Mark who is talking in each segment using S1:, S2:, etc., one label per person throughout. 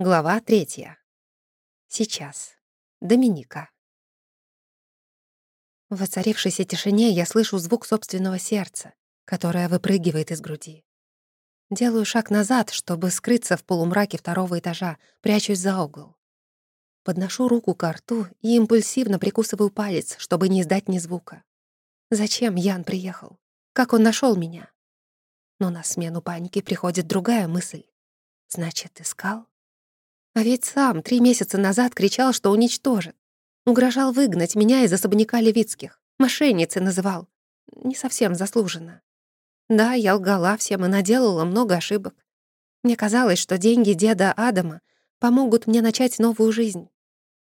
S1: Глава третья. Сейчас. Доминика. В воцарившейся тишине я слышу звук собственного сердца, которое выпрыгивает из груди. Делаю шаг назад, чтобы скрыться в полумраке второго этажа, прячусь за угол. Подношу руку к рту и импульсивно прикусываю палец, чтобы не издать ни звука. Зачем Ян приехал? Как он нашел меня? Но на смену паники приходит другая мысль. Значит, искал? А ведь сам три месяца назад кричал, что уничтожит. Угрожал выгнать меня из особняка Левицких. Мошенницей называл. Не совсем заслуженно. Да, я лгала всем и наделала много ошибок. Мне казалось, что деньги деда Адама помогут мне начать новую жизнь,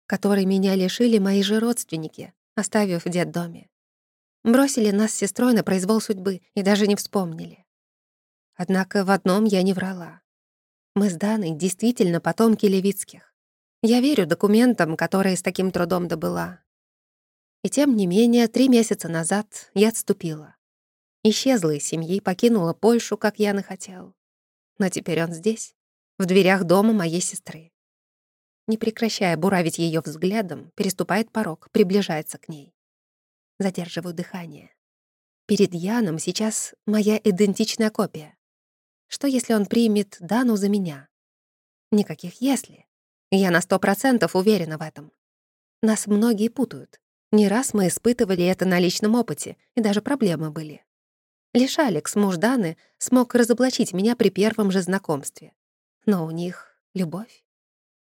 S1: которой меня лишили мои же родственники, оставив в детдоме. Бросили нас с сестрой на произвол судьбы и даже не вспомнили. Однако в одном я не врала. Мы с Даной действительно потомки Левицких. Я верю документам, которые с таким трудом добыла. И тем не менее, три месяца назад я отступила. Исчезла из семьи, покинула Польшу, как Ян и хотел. Но теперь он здесь, в дверях дома моей сестры. Не прекращая буравить ее взглядом, переступает порог, приближается к ней. Задерживаю дыхание. Перед Яном сейчас моя идентичная копия. Что, если он примет Дану за меня? Никаких «если». Я на сто процентов уверена в этом. Нас многие путают. Не раз мы испытывали это на личном опыте, и даже проблемы были. Лишь Алекс, муж Даны, смог разоблачить меня при первом же знакомстве. Но у них любовь.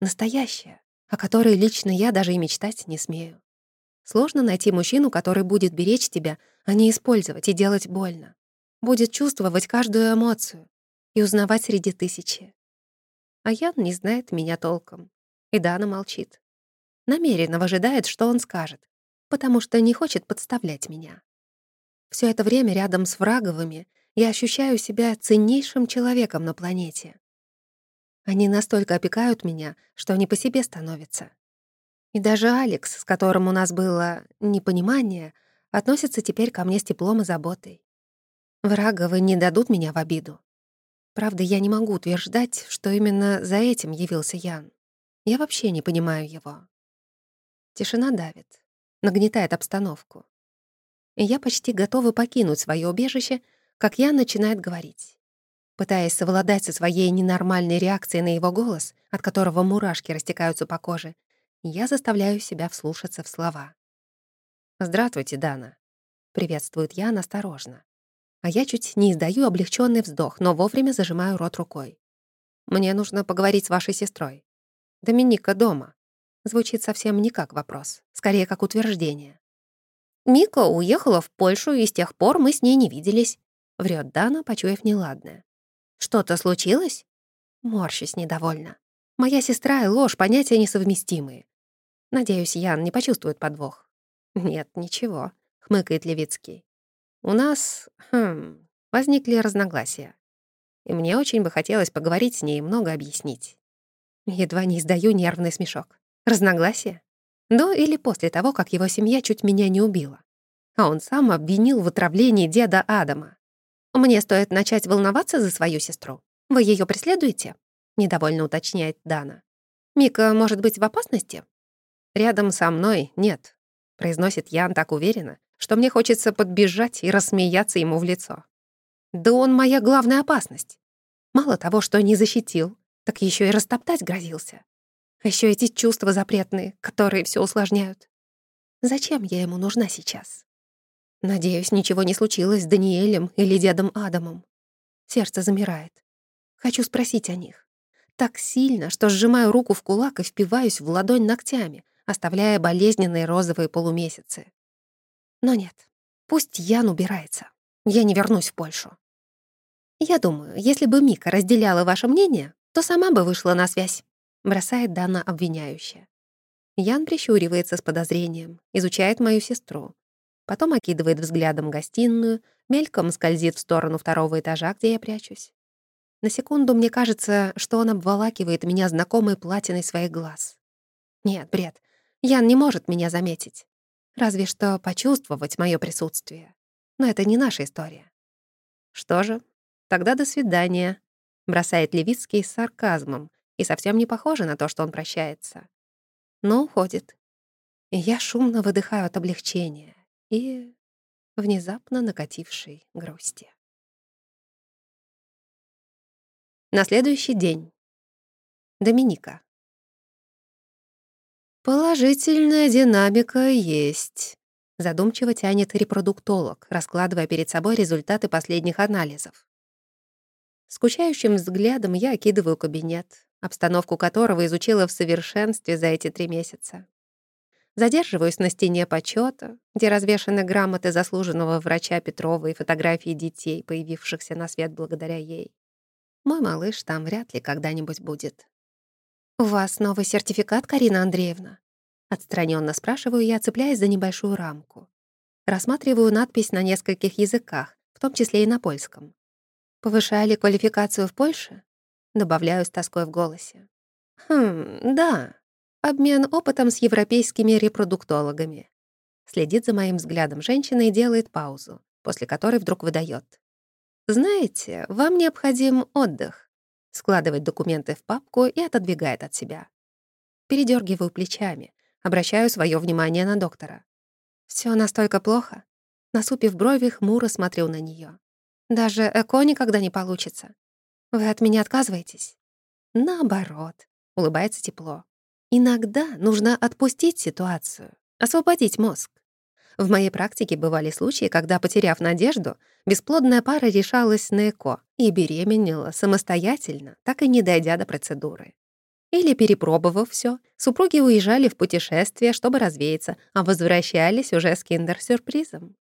S1: Настоящая, о которой лично я даже и мечтать не смею. Сложно найти мужчину, который будет беречь тебя, а не использовать и делать больно. Будет чувствовать каждую эмоцию, и узнавать среди тысячи. А Ян не знает меня толком. И Дана молчит. Намеренно выжидает, что он скажет, потому что не хочет подставлять меня. Все это время рядом с Враговыми я ощущаю себя ценнейшим человеком на планете. Они настолько опекают меня, что не по себе становятся. И даже Алекс, с которым у нас было непонимание, относится теперь ко мне с теплом и заботой. Враговы не дадут меня в обиду. Правда, я не могу утверждать, что именно за этим явился Ян. Я вообще не понимаю его. Тишина давит, нагнетает обстановку. И я почти готова покинуть свое убежище, как Ян начинает говорить. Пытаясь совладать со своей ненормальной реакцией на его голос, от которого мурашки растекаются по коже, я заставляю себя вслушаться в слова. «Здравствуйте, Дана», — приветствует Ян осторожно а я чуть не издаю облегченный вздох, но вовремя зажимаю рот рукой. «Мне нужно поговорить с вашей сестрой. Доминика дома». Звучит совсем не как вопрос, скорее как утверждение. «Мика уехала в Польшу, и с тех пор мы с ней не виделись», — врет Дана, почуяв неладное. «Что-то случилось?» Морщусь недовольно. Моя сестра и ложь — понятия несовместимые. Надеюсь, Ян не почувствует подвох. «Нет, ничего», — хмыкает Левицкий. У нас, хм, возникли разногласия. И мне очень бы хотелось поговорить с ней и много объяснить. Едва не издаю нервный смешок. Разногласия? До или после того, как его семья чуть меня не убила. А он сам обвинил в отравлении деда Адама. «Мне стоит начать волноваться за свою сестру. Вы ее преследуете?» — недовольно уточняет Дана. «Мика может быть в опасности?» «Рядом со мной нет», — произносит Ян так уверенно, что мне хочется подбежать и рассмеяться ему в лицо. Да он моя главная опасность. Мало того, что не защитил, так еще и растоптать грозился. А еще эти чувства запретные, которые все усложняют. Зачем я ему нужна сейчас? Надеюсь, ничего не случилось с Даниэлем или дедом Адамом. Сердце замирает. Хочу спросить о них. Так сильно, что сжимаю руку в кулак и впиваюсь в ладонь ногтями, оставляя болезненные розовые полумесяцы. Но нет, пусть Ян убирается. Я не вернусь в Польшу. Я думаю, если бы Мика разделяла ваше мнение, то сама бы вышла на связь, бросает Дана обвиняющая. Ян прищуривается с подозрением, изучает мою сестру. Потом окидывает взглядом гостиную, мельком скользит в сторону второго этажа, где я прячусь. На секунду мне кажется, что он обволакивает меня знакомой платиной своих глаз. Нет, бред. Ян не может меня заметить. Разве что почувствовать мое присутствие. Но это не наша история. Что же, тогда до свидания, бросает Левицкий с сарказмом, и совсем не похоже на то, что он прощается. Но уходит. И я шумно выдыхаю от облегчения и внезапно накатившей грусти. На следующий день. Доминика. Положительная динамика есть. Задумчиво тянет репродуктолог, раскладывая перед собой результаты последних анализов. Скучающим взглядом я окидываю кабинет, обстановку которого изучила в совершенстве за эти три месяца. Задерживаюсь на стене почета, где развешаны грамоты заслуженного врача Петрова и фотографии детей, появившихся на свет благодаря ей. Мой малыш там вряд ли когда-нибудь будет. «У вас новый сертификат, Карина Андреевна?» Отстраненно спрашиваю я, цепляясь за небольшую рамку. Рассматриваю надпись на нескольких языках, в том числе и на польском. «Повышали квалификацию в Польше?» Добавляю с тоской в голосе. «Хм, да. Обмен опытом с европейскими репродуктологами». Следит за моим взглядом женщина и делает паузу, после которой вдруг выдает. «Знаете, вам необходим отдых». Складывает документы в папку и отодвигает от себя. Передергиваю плечами, Обращаю свое внимание на доктора. Все настолько плохо. Насупив брови, хмуро смотрю на нее. Даже ЭКО никогда не получится. Вы от меня отказываетесь? Наоборот, улыбается тепло. Иногда нужно отпустить ситуацию, освободить мозг. В моей практике бывали случаи, когда, потеряв надежду, бесплодная пара решалась на ЭКО и беременела самостоятельно, так и не дойдя до процедуры. Или, перепробовав все, супруги уезжали в путешествие, чтобы развеяться, а возвращались уже с киндер-сюрпризом.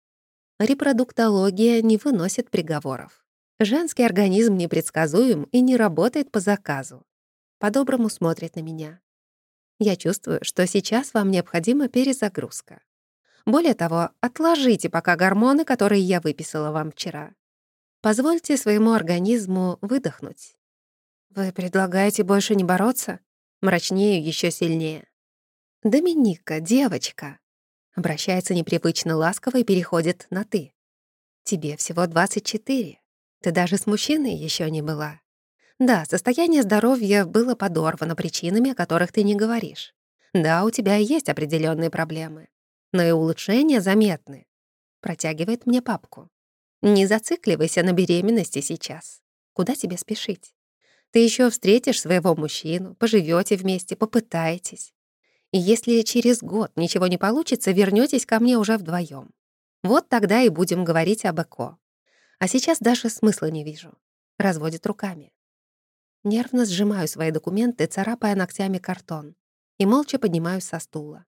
S1: Репродуктология не выносит приговоров. Женский организм непредсказуем и не работает по заказу. По-доброму смотрит на меня. Я чувствую, что сейчас вам необходима перезагрузка. Более того, отложите пока гормоны, которые я выписала вам вчера. Позвольте своему организму выдохнуть. «Вы предлагаете больше не бороться?» Мрачнею еще сильнее. «Доминика, девочка!» Обращается непривычно ласково и переходит на «ты». «Тебе всего 24. Ты даже с мужчиной еще не была. Да, состояние здоровья было подорвано причинами, о которых ты не говоришь. Да, у тебя есть определенные проблемы, но и улучшения заметны. Протягивает мне папку. Не зацикливайся на беременности сейчас. Куда тебе спешить? Ты еще встретишь своего мужчину, поживете вместе, попытаетесь. И если через год ничего не получится, вернетесь ко мне уже вдвоем. Вот тогда и будем говорить об ЭКО. А сейчас даже смысла не вижу. Разводит руками. Нервно сжимаю свои документы, царапая ногтями картон, и молча поднимаюсь со стула.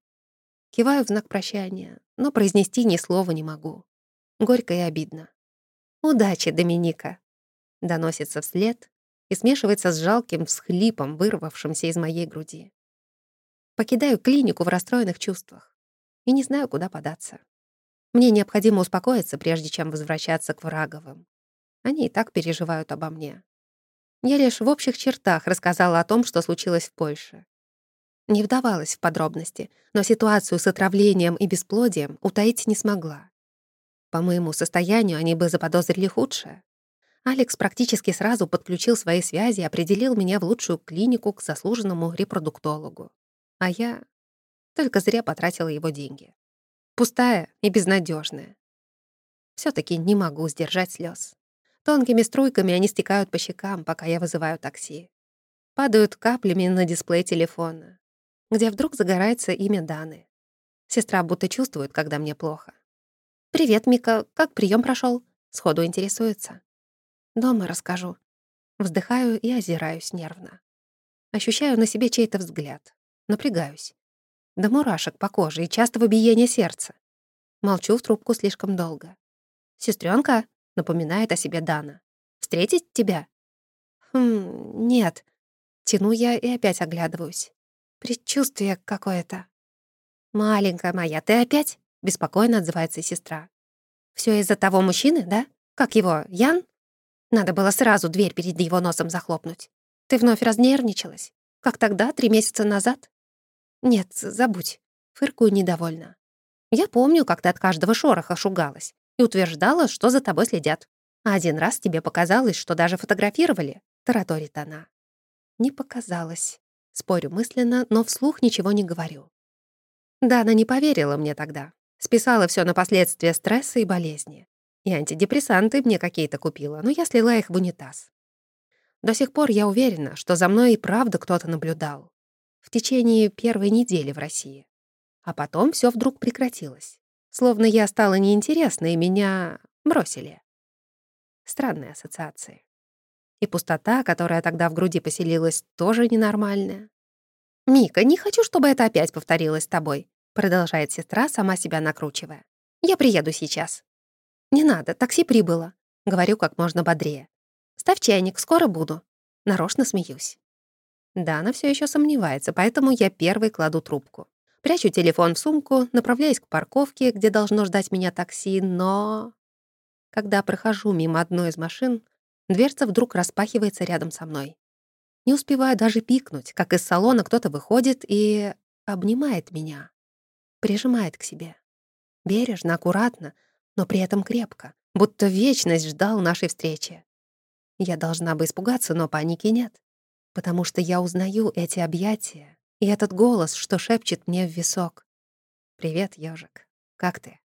S1: Киваю в знак прощания, но произнести ни слова не могу. Горько и обидно. «Удачи, Доминика!» Доносится вслед, и смешивается с жалким всхлипом, вырвавшимся из моей груди. Покидаю клинику в расстроенных чувствах и не знаю, куда податься. Мне необходимо успокоиться, прежде чем возвращаться к Враговым. Они и так переживают обо мне. Я лишь в общих чертах рассказала о том, что случилось в Польше. Не вдавалась в подробности, но ситуацию с отравлением и бесплодием утаить не смогла. По моему состоянию они бы заподозрили худшее. Алекс практически сразу подключил свои связи и определил меня в лучшую клинику к заслуженному репродуктологу. А я только зря потратила его деньги. Пустая и безнадежная. все таки не могу сдержать слез. Тонкими струйками они стекают по щекам, пока я вызываю такси. Падают каплями на дисплей телефона, где вдруг загорается имя Даны. Сестра будто чувствует, когда мне плохо. «Привет, Мика, как прием прошел? Сходу интересуется. Дома расскажу. Вздыхаю и озираюсь нервно. Ощущаю на себе чей-то взгляд. Напрягаюсь. До мурашек по коже и частого биения сердца. Молчу в трубку слишком долго. «Сестрёнка», — напоминает о себе Дана. «Встретить тебя?» «Хм, нет». Тяну я и опять оглядываюсь. Предчувствие какое-то. «Маленькая моя, ты опять?» — беспокойно отзывается сестра. Все из-за того мужчины, да? Как его, Ян?» Надо было сразу дверь перед его носом захлопнуть. Ты вновь разнервничалась? Как тогда, три месяца назад? Нет, забудь. Фыркую недовольно. Я помню, как ты от каждого шороха шугалась и утверждала, что за тобой следят. А один раз тебе показалось, что даже фотографировали, тараторит она. Не показалось. Спорю мысленно, но вслух ничего не говорю. Дана не поверила мне тогда. Списала все на последствия стресса и болезни. И антидепрессанты мне какие-то купила, но я слила их в унитаз. До сих пор я уверена, что за мной и правда кто-то наблюдал. В течение первой недели в России. А потом все вдруг прекратилось. Словно я стала неинтересна, и меня бросили. Странные ассоциации. И пустота, которая тогда в груди поселилась, тоже ненормальная. «Мика, не хочу, чтобы это опять повторилось с тобой», продолжает сестра, сама себя накручивая. «Я приеду сейчас». «Не надо, такси прибыло», — говорю как можно бодрее. «Ставь чайник, скоро буду». Нарочно смеюсь. Дана все еще сомневается, поэтому я первый кладу трубку. Прячу телефон в сумку, направляюсь к парковке, где должно ждать меня такси, но... Когда прохожу мимо одной из машин, дверца вдруг распахивается рядом со мной. Не успеваю даже пикнуть, как из салона кто-то выходит и обнимает меня, прижимает к себе. Бережно, аккуратно, но при этом крепко, будто вечность ждал нашей встречи. Я должна бы испугаться, но паники нет, потому что я узнаю эти объятия и этот голос, что шепчет мне в висок. «Привет, ежик. Как ты?»